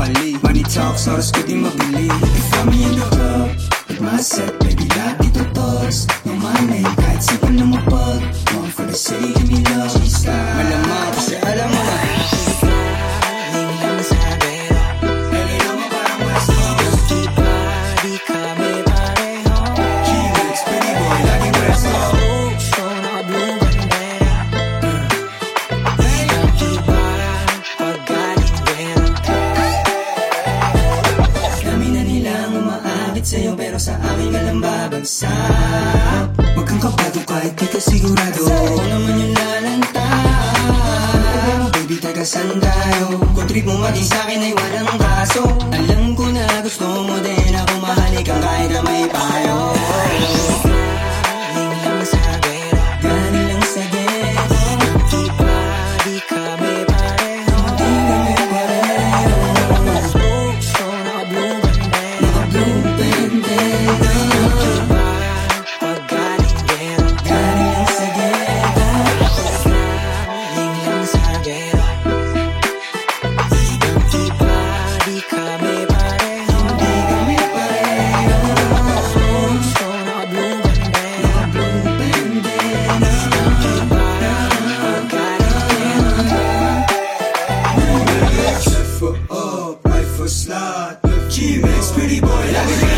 mapapali Money talks, oras ko di mabili If I'm in the club, with my set Baby lahat dito tours No money, kahit sipon na mapag One for the city, give me love Pero sa akin ka lang babagsak. Huwag kang kapado kahit di ka sigurado. Ako naman yung lalanta. Baby, taga saan tayo? Kung trip mo mati sa'kin ay walang kaso. Alam ko na gusto mo din ako. Mahalikan kahit na may payo she makes pretty boy. like